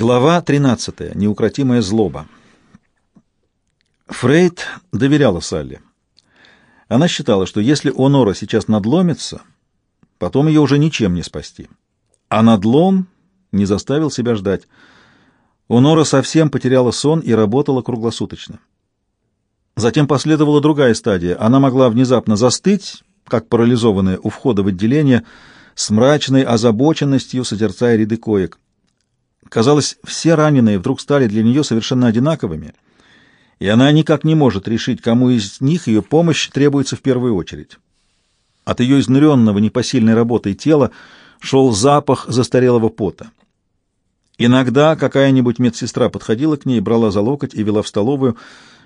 Глава 13. Неукротимая злоба. Фрейд доверяла Салли. Она считала, что если Онора сейчас надломится, потом ее уже ничем не спасти. А надлом не заставил себя ждать. Онора совсем потеряла сон и работала круглосуточно. Затем последовала другая стадия. Она могла внезапно застыть, как парализованная у входа в отделение, с мрачной озабоченностью созерцая ряды коек. Казалось, все раненые вдруг стали для нее совершенно одинаковыми, и она никак не может решить, кому из них ее помощь требуется в первую очередь. От ее изнуренного непосильной работой тела шел запах застарелого пота. Иногда какая-нибудь медсестра подходила к ней, брала за локоть и вела в столовую,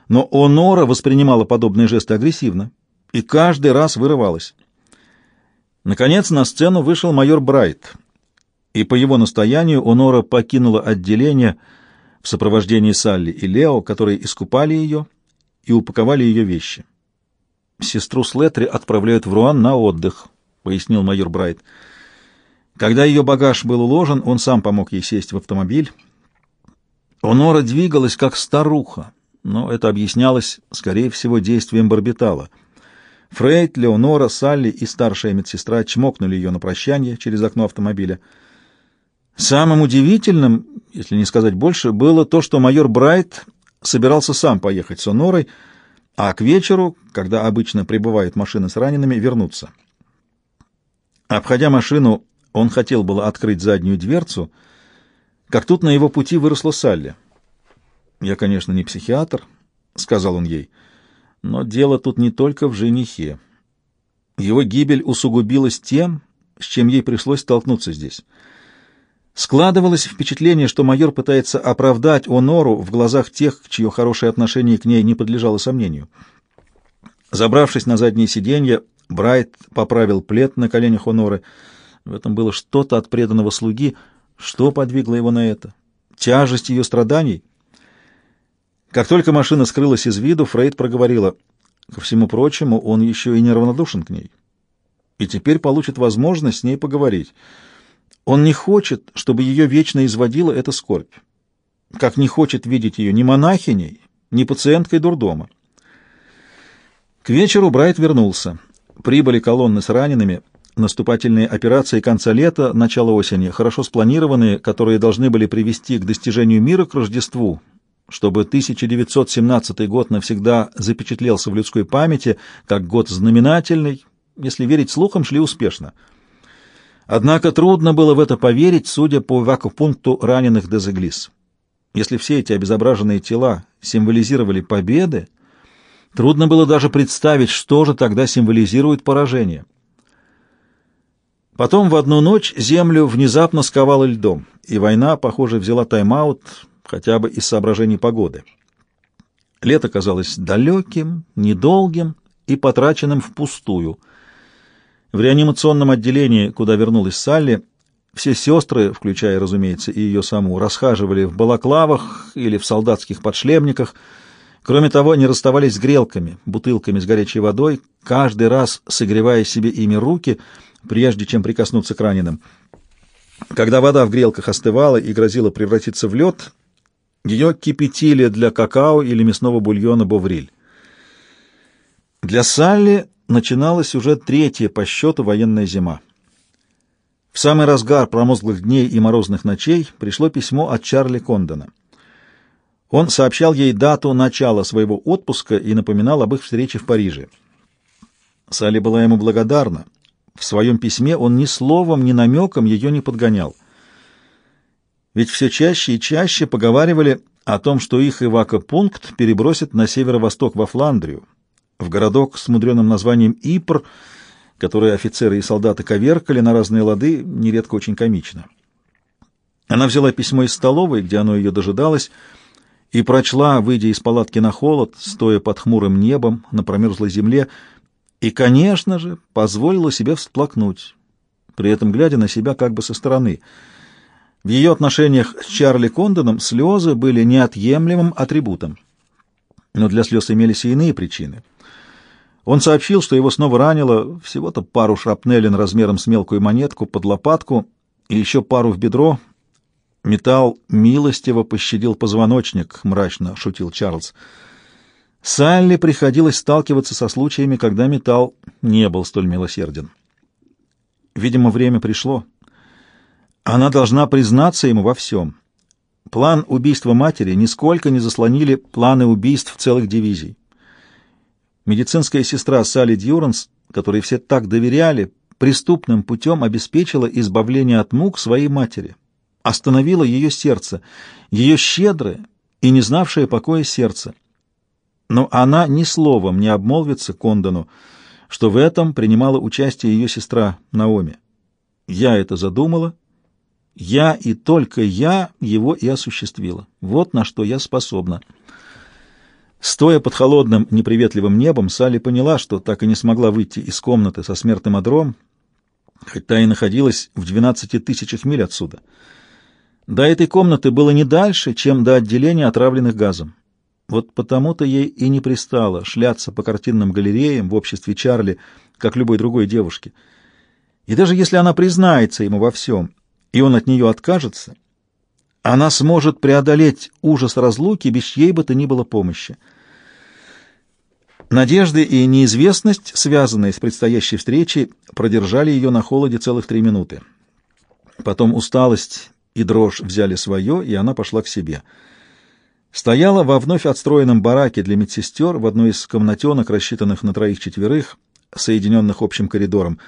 но Онора воспринимала подобные жесты агрессивно и каждый раз вырывалась. Наконец на сцену вышел майор Брайт, и по его настоянию Онора покинула отделение в сопровождении Салли и Лео, которые искупали ее и упаковали ее вещи. «Сестру Слетри отправляют в Руан на отдых», — пояснил майор Брайт. Когда ее багаж был уложен, он сам помог ей сесть в автомобиль. Онора двигалась как старуха, но это объяснялось, скорее всего, действием барбитала. Фрейд, Леонора, Салли и старшая медсестра чмокнули ее на прощание через окно автомобиля — Самым удивительным, если не сказать больше, было то, что майор Брайт собирался сам поехать с Онорой, а к вечеру, когда обычно прибывает машина с ранеными, вернуться. Обходя машину, он хотел было открыть заднюю дверцу, как тут на его пути выросла Салли. «Я, конечно, не психиатр», — сказал он ей, — «но дело тут не только в женихе. Его гибель усугубилась тем, с чем ей пришлось столкнуться здесь». Складывалось впечатление, что майор пытается оправдать Онору в глазах тех, чье хорошее отношение к ней не подлежало сомнению. Забравшись на заднее сиденье, Брайт поправил плед на коленях Оноры. В этом было что-то от преданного слуги. Что подвигло его на это? Тяжесть ее страданий? Как только машина скрылась из виду, Фрейд проговорила. Ко всему прочему, он еще и неравнодушен к ней. И теперь получит возможность с ней поговорить. Он не хочет, чтобы ее вечно изводила эта скорбь, как не хочет видеть ее ни монахиней, ни пациенткой дурдома. К вечеру Брайт вернулся. Прибыли колонны с ранеными, наступательные операции конца лета, начала осени, хорошо спланированные, которые должны были привести к достижению мира к Рождеству, чтобы 1917 год навсегда запечатлелся в людской памяти как год знаменательный, если верить слухам, шли успешно — Однако трудно было в это поверить, судя по вакупункту раненых Дезеглис. Если все эти обезображенные тела символизировали победы, трудно было даже представить, что же тогда символизирует поражение. Потом в одну ночь землю внезапно сковало льдом, и война, похоже, взяла тайм-аут хотя бы из соображений погоды. Лето казалось далеким, недолгим и потраченным впустую — в реанимационном отделении, куда вернулась Салли, все сестры, включая, разумеется, и ее саму, расхаживали в балаклавах или в солдатских подшлемниках. Кроме того, они расставались с грелками, бутылками с горячей водой, каждый раз согревая себе ими руки, прежде чем прикоснуться к раненым. Когда вода в грелках остывала и грозила превратиться в лед, ее кипятили для какао или мясного бульона бовриль. Для Салли начиналась уже третья по счету военная зима. В самый разгар промозглых дней и морозных ночей пришло письмо от Чарли Кондона. Он сообщал ей дату начала своего отпуска и напоминал об их встрече в Париже. Салли была ему благодарна. В своем письме он ни словом, ни намеком ее не подгонял. Ведь все чаще и чаще поговаривали о том, что их эвакопункт перебросит на северо-восток во Фландрию, в городок с мудреным названием Ипр, который офицеры и солдаты коверкали на разные лады, нередко очень комично. Она взяла письмо из столовой, где оно ее дожидалось, и прочла, выйдя из палатки на холод, стоя под хмурым небом на промерзлой земле, и, конечно же, позволила себе всплакнуть, при этом глядя на себя как бы со стороны. В ее отношениях с Чарли Кондоном слезы были неотъемлемым атрибутом. Но для слез имелись и иные причины — он сообщил, что его снова ранило всего-то пару шрапнелин размером с мелкую монетку под лопатку и еще пару в бедро. Металл милостиво пощадил позвоночник, мрачно шутил Чарльз. Салли приходилось сталкиваться со случаями, когда металл не был столь милосерден. Видимо, время пришло. Она должна признаться ему во всем. План убийства матери нисколько не заслонили планы убийств целых дивизий. Медицинская сестра Салли Дьюранс, которой все так доверяли, преступным путем обеспечила избавление от мук своей матери, остановила ее сердце, ее щедрое и не знавшее покоя сердце. Но она ни словом не обмолвится Кондону, что в этом принимала участие ее сестра Наоми. Я это задумала, я и только я его и осуществила. Вот на что я способна. Стоя под холодным, неприветливым небом, Салли поняла, что так и не смогла выйти из комнаты со смертным одром, хоть та и находилась в двенадцати тысячах миль отсюда. До этой комнаты было не дальше, чем до отделения отравленных газом. Вот потому-то ей и не пристало шляться по картинным галереям в обществе Чарли, как любой другой девушке. И даже если она признается ему во всем, и он от нее откажется, она сможет преодолеть ужас разлуки без чьей бы то ни было помощи. Надежды и неизвестность, связанные с предстоящей встречей, продержали ее на холоде целых три минуты. Потом усталость и дрожь взяли свое, и она пошла к себе. Стояла во вновь отстроенном бараке для медсестер в одной из комнатенок, рассчитанных на троих-четверых, соединенных общим коридором.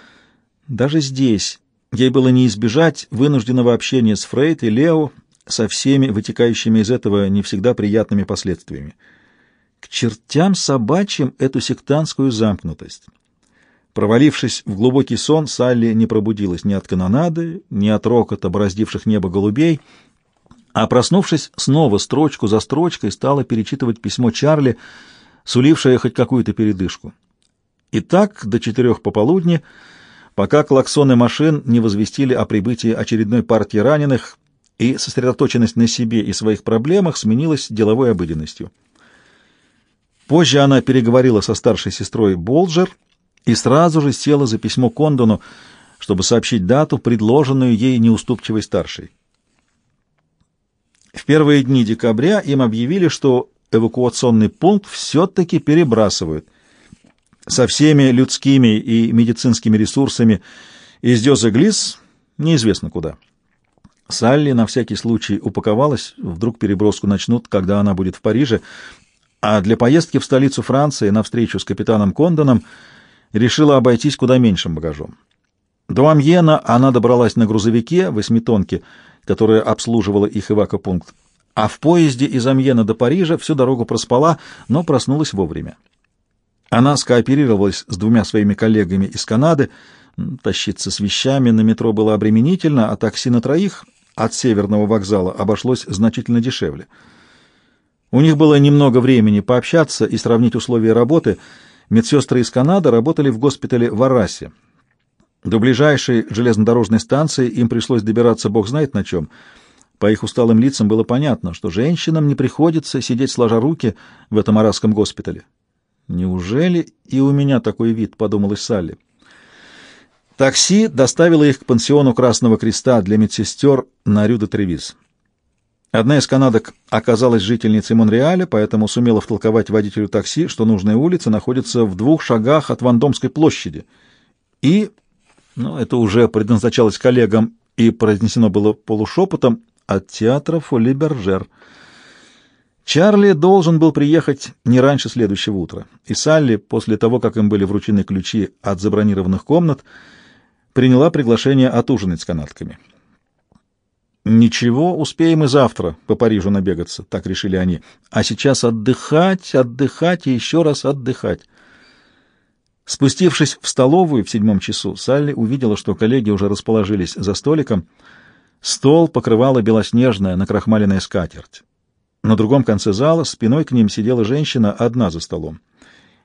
Даже здесь ей было не избежать вынужденного общения с Фрейд и Лео со всеми вытекающими из этого не всегда приятными последствиями. К чертям собачьим эту сектантскую замкнутость. Провалившись в глубокий сон, Салли не пробудилась ни от канонады, ни от рокота бороздивших небо голубей, а, проснувшись, снова строчку за строчкой стала перечитывать письмо Чарли, сулившее хоть какую-то передышку. И так до четырех пополудни, пока клаксоны машин не возвестили о прибытии очередной партии раненых, и сосредоточенность на себе и своих проблемах сменилась деловой обыденностью. Позже она переговорила со старшей сестрой Болджер и сразу же села за письмо Кондону, чтобы сообщить дату, предложенную ей неуступчивой старшей. В первые дни декабря им объявили, что эвакуационный пункт все-таки перебрасывают. Со всеми людскими и медицинскими ресурсами из Дёза-Глис неизвестно куда. Салли на всякий случай упаковалась, вдруг переброску начнут, когда она будет в Париже, а для поездки в столицу Франции на встречу с капитаном Кондоном решила обойтись куда меньшим багажом. До Амьена она добралась на грузовике, восьмитонке, которая обслуживала их эвакопункт, а в поезде из Амьена до Парижа всю дорогу проспала, но проснулась вовремя. Она скооперировалась с двумя своими коллегами из Канады, тащиться с вещами на метро было обременительно, а такси на троих от северного вокзала обошлось значительно дешевле. У них было немного времени пообщаться и сравнить условия работы. Медсестры из Канады работали в госпитале в Арасе. До ближайшей железнодорожной станции им пришлось добираться бог знает на чем. По их усталым лицам было понятно, что женщинам не приходится сидеть сложа руки в этом арасском госпитале. «Неужели и у меня такой вид?» — подумалась Салли. Такси доставило их к пансиону Красного Креста для медсестер на Рю-де-Тревиз. Одна из канадок оказалась жительницей Монреаля, поэтому сумела втолковать водителю такси, что нужная улица находится в двух шагах от Вандомской площади. И, ну, это уже предназначалось коллегам и произнесено было полушепотом, от театра Фоли Бержер. Чарли должен был приехать не раньше следующего утра, и Салли, после того, как им были вручены ключи от забронированных комнат, приняла приглашение отужинать с канадками. «Ничего, успеем и завтра по Парижу набегаться», — так решили они. «А сейчас отдыхать, отдыхать и еще раз отдыхать». Спустившись в столовую в седьмом часу, Салли увидела, что коллеги уже расположились за столиком. Стол покрывала белоснежная накрахмаленная скатерть. На другом конце зала спиной к ним сидела женщина одна за столом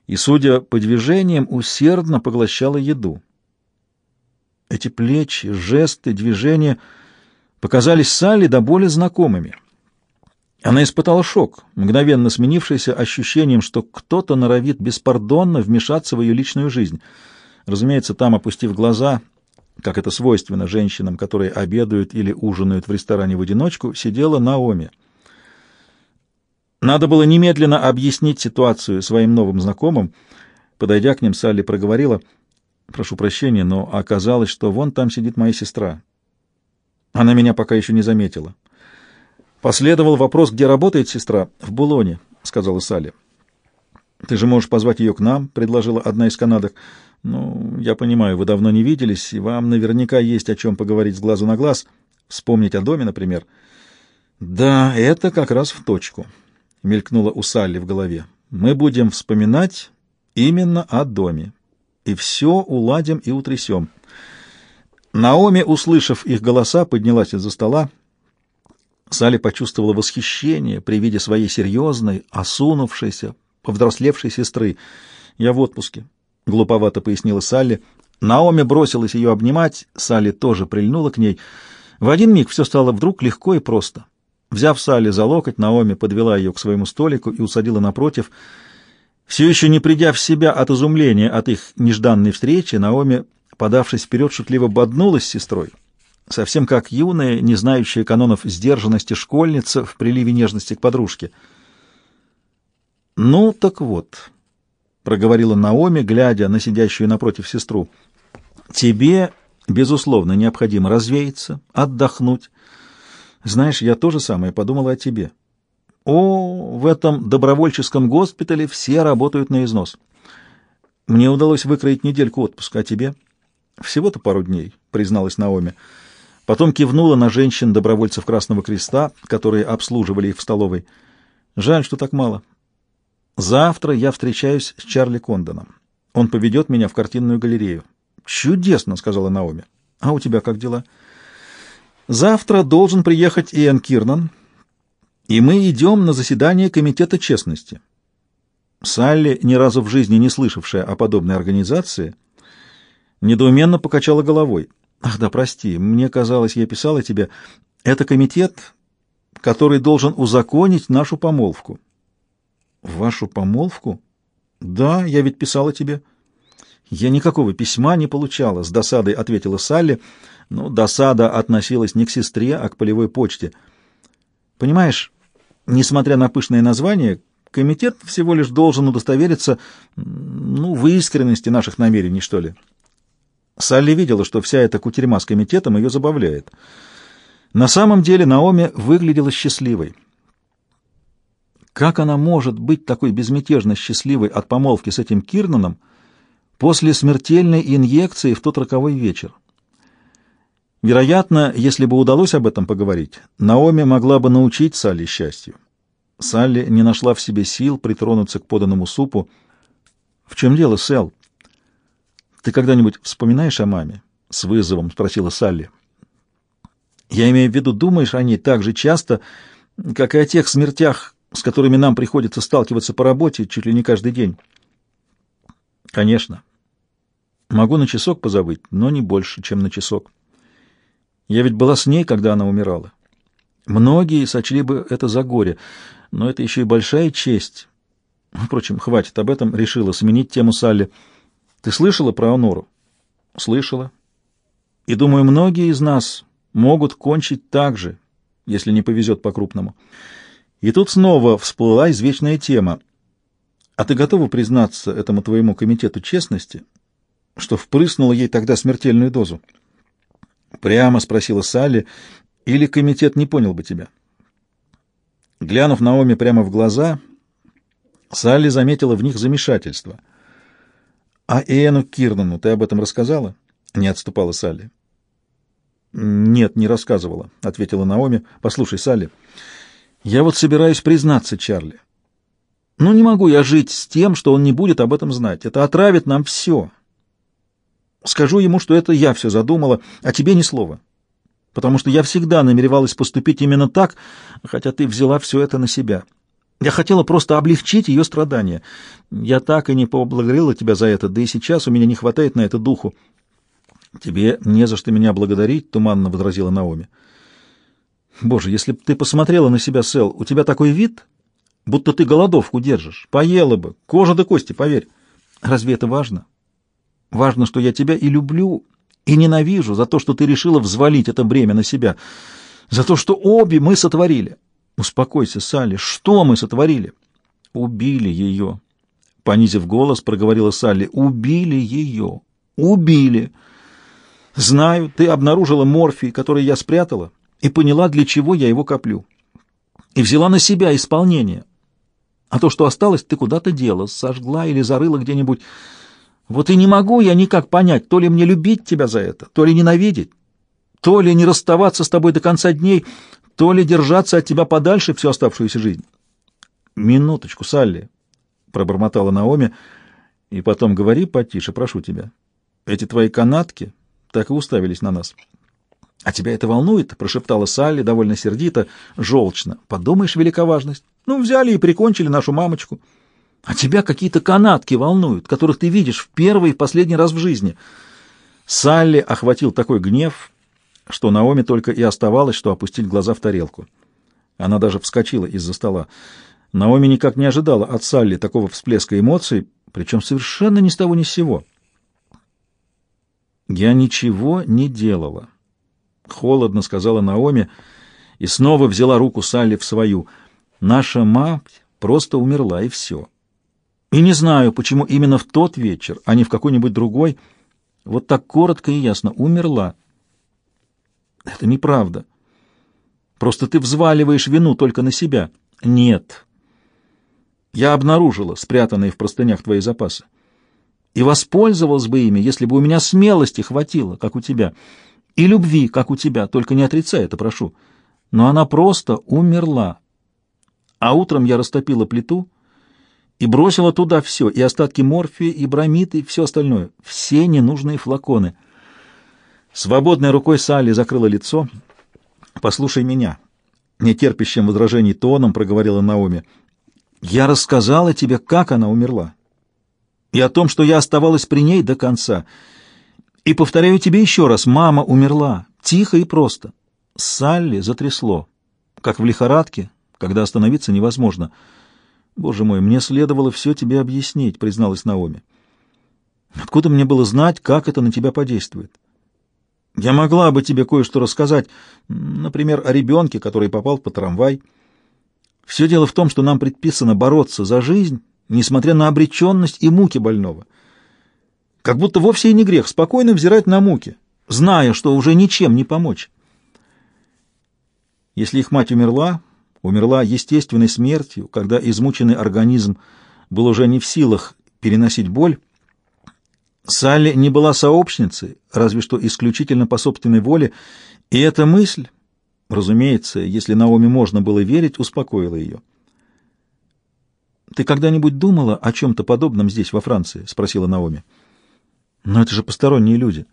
и, судя по движениям, усердно поглощала еду. Эти плечи, жесты, движения — показались Салли до боли знакомыми. Она испытала шок, мгновенно сменившийся ощущением, что кто-то норовит беспардонно вмешаться в ее личную жизнь. Разумеется, там, опустив глаза, как это свойственно женщинам, которые обедают или ужинают в ресторане в одиночку, сидела Наоми. Надо было немедленно объяснить ситуацию своим новым знакомым. Подойдя к ним, Салли проговорила, «Прошу прощения, но оказалось, что вон там сидит моя сестра. Она меня пока еще не заметила». Последовал вопрос, где работает сестра. «В Булоне», — сказала Салли. «Ты же можешь позвать ее к нам», — предложила одна из канадок. «Ну, я понимаю, вы давно не виделись, и вам наверняка есть о чем поговорить с глазу на глаз. Вспомнить о доме, например». «Да, это как раз в точку», — мелькнула у Салли в голове. «Мы будем вспоминать именно о доме, и все уладим и утрясем». Наоми, услышав их голоса, поднялась из-за стола. Салли почувствовала восхищение при виде своей серьезной, осунувшейся, повзрослевшей сестры. «Я в отпуске», — глуповато пояснила Салли. Наоми бросилась ее обнимать, Салли тоже прильнула к ней. В один миг все стало вдруг легко и просто. Взяв Салли за локоть, Наоми подвела ее к своему столику и усадила напротив. Все еще не придя в себя от изумления от их нежданной встречи, Наоми, подавшись вперед, шутливо боднулась с сестрой. Совсем как юная, не знающая канонов сдержанности школьница в приливе нежности к подружке — «Ну, так вот», — проговорила Наоми, глядя на сидящую напротив сестру, — «тебе, безусловно, необходимо развеяться, отдохнуть. Знаешь, я тоже самое подумала о тебе. О, в этом добровольческом госпитале все работают на износ. Мне удалось выкроить недельку отпуска, а тебе?» «Всего-то пару дней», — призналась Наоми. Потом кивнула на женщин-добровольцев Красного Креста, которые обслуживали их в столовой. «Жаль, что так мало. Завтра я встречаюсь с Чарли Кондоном. Он поведет меня в картинную галерею. Чудесно, сказала Наоми. А у тебя как дела? Завтра должен приехать Иэн Кирнан, и мы идем на заседание Комитета честности. Салли, ни разу в жизни не слышавшая о подобной организации, недоуменно покачала головой. «Ах да, прости, мне казалось, я писала тебе. Это комитет, который должен узаконить нашу помолвку. Вашу помолвку? Да, я ведь писала тебе. Я никакого письма не получала, с досадой ответила Салли. Но досада относилась не к сестре, а к полевой почте. Понимаешь, несмотря на пышное название, комитет всего лишь должен удостовериться, ну, в искренности наших намерений, что ли. Салли видела, что вся эта кутерьма с комитетом ее забавляет. На самом деле Наоми выглядела счастливой. Как она может быть такой безмятежно счастливой от помолвки с этим Кирнаном после смертельной инъекции в тот роковой вечер? Вероятно, если бы удалось об этом поговорить, Наоми могла бы научить Салли счастью. Салли не нашла в себе сил притронуться к поданному супу. «В чем дело, Сэл? Ты когда-нибудь вспоминаешь о маме?» — с вызовом спросила Салли. «Я имею в виду, думаешь о ней так же часто, как и о тех смертях, с которыми нам приходится сталкиваться по работе чуть ли не каждый день. Конечно. Могу на часок позабыть, но не больше, чем на часок. Я ведь была с ней, когда она умирала. Многие сочли бы это за горе, но это еще и большая честь. Впрочем, хватит об этом, решила сменить тему Салли. Ты слышала про Онору? Слышала. И думаю, многие из нас могут кончить так же, если не повезет по-крупному. И тут снова всплыла извечная тема. А ты готова признаться этому твоему комитету честности, что впрыснула ей тогда смертельную дозу? Прямо спросила Салли, или комитет не понял бы тебя? Глянув Наоми прямо в глаза, Салли заметила в них замешательство. «А Иэну Кирнану ты об этом рассказала?» — не отступала Салли. «Нет, не рассказывала», — ответила Наоми. «Послушай, Салли, я вот собираюсь признаться Чарли. Ну, не могу я жить с тем, что он не будет об этом знать. Это отравит нам все. Скажу ему, что это я все задумала, а тебе ни слова. Потому что я всегда намеревалась поступить именно так, хотя ты взяла все это на себя. Я хотела просто облегчить ее страдания. Я так и не поблагодарила тебя за это, да и сейчас у меня не хватает на это духу. — Тебе не за что меня благодарить, — туманно возразила Наоми. Боже, если бы ты посмотрела на себя, Сэл, у тебя такой вид, будто ты голодовку держишь. Поела бы, кожа до кости, поверь. Разве это важно? Важно, что я тебя и люблю, И ненавижу за то, что ты решила взвалить это бремя на себя, за то, что обе мы сотворили. Успокойся, Салли, что мы сотворили? Убили ее. Понизив голос, проговорила Салли. Убили ее. Убили. Знаю, ты обнаружила морфий, который я спрятала, и поняла, для чего я его коплю. И взяла на себя исполнение. А то, что осталось, ты куда-то дела, сожгла или зарыла где-нибудь. Вот и не могу я никак понять, то ли мне любить тебя за это, то ли ненавидеть, то ли не расставаться с тобой до конца дней, то ли держаться от тебя подальше всю оставшуюся жизнь. Минуточку, Салли, пробормотала Наоми, и потом говори потише, прошу тебя. Эти твои канатки так и уставились на нас. — А тебя это волнует? — прошептала Салли довольно сердито, желчно. — Подумаешь, велика важность. Ну, взяли и прикончили нашу мамочку. А тебя какие-то канатки волнуют, которых ты видишь в первый и последний раз в жизни. Салли охватил такой гнев, что Наоми только и оставалось, что опустить глаза в тарелку. Она даже вскочила из-за стола. Наоми никак не ожидала от Салли такого всплеска эмоций, причем совершенно ни с того ни с сего. «Я ничего не делала», — холодно сказала Наоми и снова взяла руку Салли в свою. «Наша мать просто умерла, и все. И не знаю, почему именно в тот вечер, а не в какой-нибудь другой, вот так коротко и ясно, умерла. Это неправда. Просто ты взваливаешь вину только на себя. Нет. Я обнаружила спрятанные в простынях твои запасы и воспользовалась бы ими, если бы у меня смелости хватило, как у тебя, и любви, как у тебя, только не отрицай это, прошу. Но она просто умерла. А утром я растопила плиту и бросила туда все, и остатки морфия, и бромиды, и все остальное, все ненужные флаконы. Свободной рукой Салли закрыла лицо. «Послушай меня», — нетерпящим возражений тоном проговорила Наоми. «Я рассказала тебе, как она умерла и о том, что я оставалась при ней до конца. И повторяю тебе еще раз, мама умерла, тихо и просто. Салли затрясло, как в лихорадке, когда остановиться невозможно. Боже мой, мне следовало все тебе объяснить, призналась Наоми. Откуда мне было знать, как это на тебя подействует? Я могла бы тебе кое-что рассказать, например, о ребенке, который попал по трамвай. Все дело в том, что нам предписано бороться за жизнь несмотря на обреченность и муки больного. Как будто вовсе и не грех спокойно взирать на муки, зная, что уже ничем не помочь. Если их мать умерла, умерла естественной смертью, когда измученный организм был уже не в силах переносить боль, Салли не была сообщницей, разве что исключительно по собственной воле, и эта мысль, разумеется, если Наоми можно было верить, успокоила ее. Ты когда-нибудь думала о чем-то подобном здесь, во Франции? — спросила Наоми. — Но это же посторонние люди.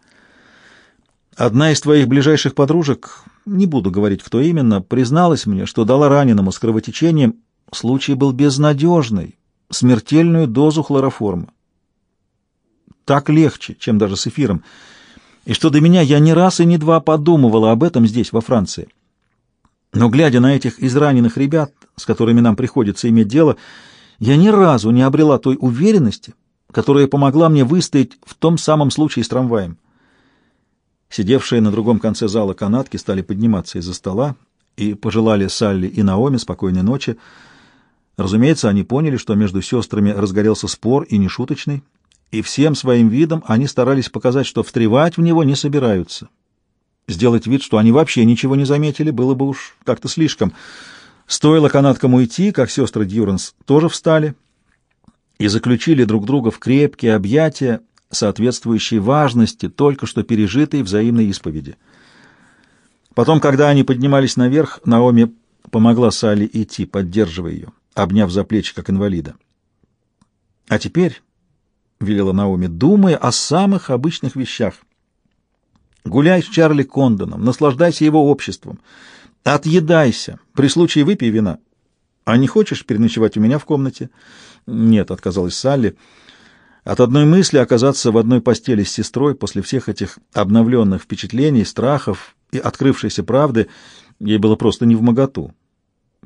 Одна из твоих ближайших подружек, не буду говорить, кто именно, призналась мне, что дала раненому с кровотечением. Случай был безнадежный, смертельную дозу хлороформа. Так легче, чем даже с эфиром. И что до меня, я ни раз и ни два подумывала об этом здесь, во Франции. Но, глядя на этих израненных ребят, с которыми нам приходится иметь дело, — я ни разу не обрела той уверенности, которая помогла мне выстоять в том самом случае с трамваем. Сидевшие на другом конце зала канатки стали подниматься из-за стола и пожелали Салли и Наоми спокойной ночи. Разумеется, они поняли, что между сестрами разгорелся спор и нешуточный, и всем своим видом они старались показать, что встревать в него не собираются. Сделать вид, что они вообще ничего не заметили, было бы уж как-то слишком — Стоило канаткам уйти, как сестры Дьюранс тоже встали и заключили друг друга в крепкие объятия, соответствующие важности только что пережитой взаимной исповеди. Потом, когда они поднимались наверх, Наоми помогла Салли идти, поддерживая ее, обняв за плечи, как инвалида. «А теперь», — велела Наоми, — «думай о самых обычных вещах. Гуляй с Чарли Кондоном, наслаждайся его обществом». Отъедайся. При случае выпей вина. А не хочешь переночевать у меня в комнате? Нет, отказалась Салли. От одной мысли оказаться в одной постели с сестрой после всех этих обновленных впечатлений, страхов и открывшейся правды ей было просто не в моготу.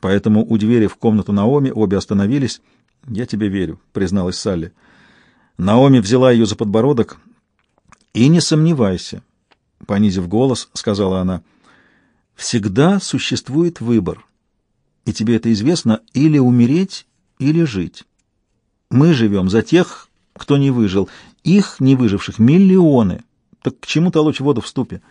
Поэтому у двери в комнату Наоми обе остановились. «Я тебе верю», — призналась Салли. Наоми взяла ее за подбородок. «И не сомневайся, — понизив голос, сказала она. «Всегда существует выбор, и тебе это известно, или умереть, или жить. Мы живем за тех, кто не выжил. Их, не выживших, миллионы. Так к чему толочь воду в ступе?»